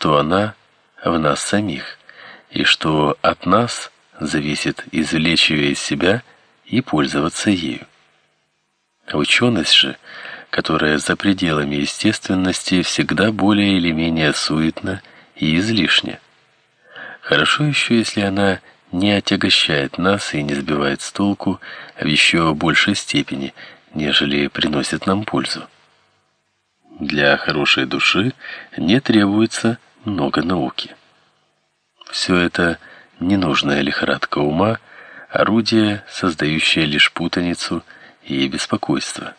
что она в нас самих, и что от нас зависит извлечь ее из себя и пользоваться ею. Ученость же, которая за пределами естественности всегда более или менее суетна и излишня. Хорошо еще, если она не отягощает нас и не сбивает с толку в еще большей степени, нежели приносит нам пользу. Для хорошей души не требуется много науки. Все это ненужная лихорадка ума, орудие, создающее лишь путаницу и беспокойство.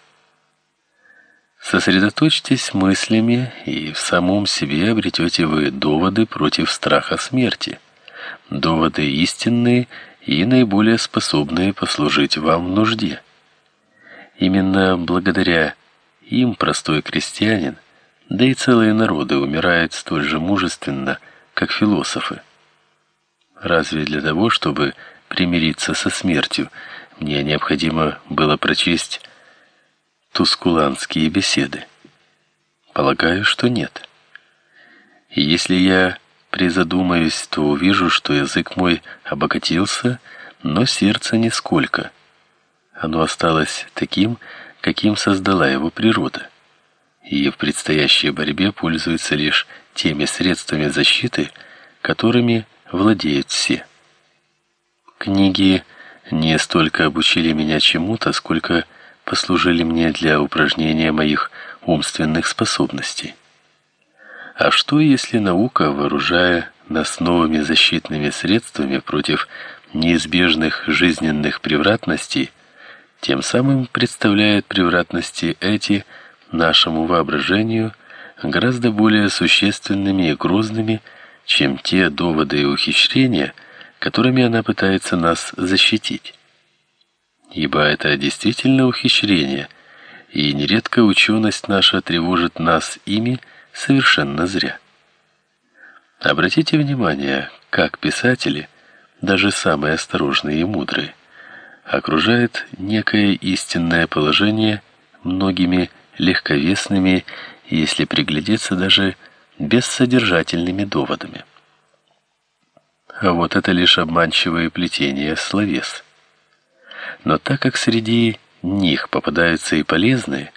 Сосредоточьтесь мыслями, и в самом себе обретете вы доводы против страха смерти, доводы истинные и наиболее способные послужить вам в нужде. Именно благодаря им простой крестьянин, да и целые народы умирают столь же мужественно, как философы. Разве для того, чтобы примириться со смертью, мне необходимо было прочесть тускуланские беседы? Полагаю, что нет. И если я призадумаюсь, то увижу, что язык мой обогатился, но сердце нисколько. Оно осталось таким, каким создала его природа, и в предстоящей борьбе пользуется лишь теми средствами защиты, которыми владеют все. Книги не столько обучили меня чему-то, сколько послужили мне для упражнения моих умственных способностей. А что, если наука, вооружая нас новыми защитными средствами против неизбежных жизненных превратностей, тем самым представляет превратности эти нашему воображению гораздо более существенными и грозными, чем те доводы и ухищрения, которыми она пытается нас защитить. Ибо это действительно ухищрение, и нередко ученость наша тревожит нас ими совершенно зря. Обратите внимание, как писатели, даже самые осторожные и мудрые, окружает некое истинное положение многими легковесными, если приглядеться даже бессодержательными доводами. А вот это лишь обманчивое плетение словес. Но так как среди них попадаются и полезные,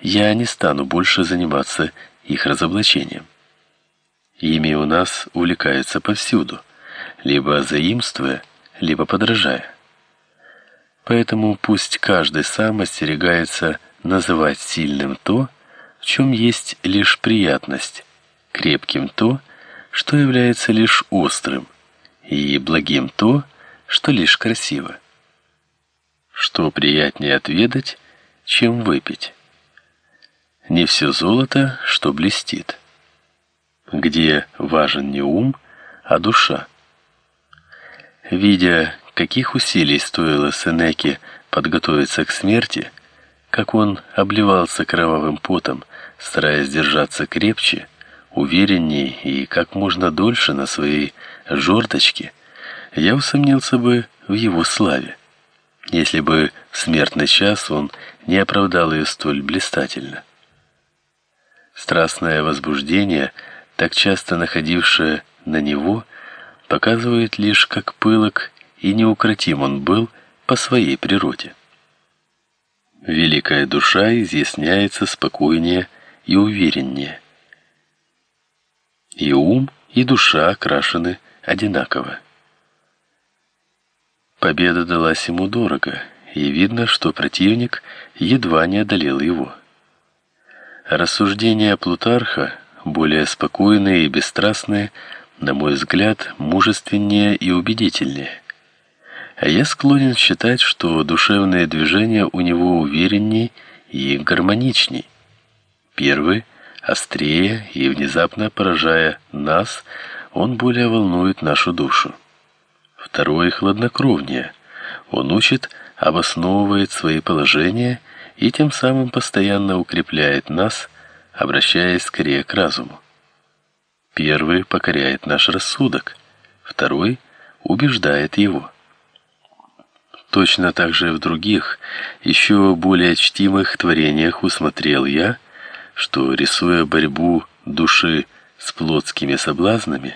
я не стану больше заниматься их разоблачением. Ими у нас увлекаются повсюду, либо заимствуя, либо подражая. Поэтому пусть каждый сам остерегается называть сильным то, в чем есть лишь приятность, крепким то, что является лишь острым, и благим то, что лишь красиво. Что приятнее отведать, чем выпить. Не все золото, что блестит. Где важен не ум, а душа. Видя каких усилий стоило Сенеке подготовиться к смерти, как он обливался кровавым потом, стараясь держаться крепче, увереннее и как можно дольше на своей жердочке, я усомнился бы в его славе, если бы в смертный час он не оправдал ее столь блистательно. Страстное возбуждение, так часто находившее на него, показывает лишь, как пылок и неукротим он был по своей природе. Великая душа изъясняется спокойнее и увереннее. И ум, и душа окрашены одинаково. Победа далась ему дорого, и видно, что противник едва не одолел его. Рассуждения Плутарха, более спокойные и бесстрастные, на мой взгляд, мужественнее и убедительнее. А я склонен считать, что душевные движения у него уверенней и гармоничней. Первый острее и внезапно поражая нас, он более волнует нашу душу. Второй хладнокровнее. Он учит, обосновывает свои положения и тем самым постоянно укрепляет нас, обращаясь скорее к разуму. Первый покоряет наш рассудок, второй убеждает его. Точно так же в других, еще более чтимых творениях усмотрел я, что рисуя борьбу души с плотскими соблазнами,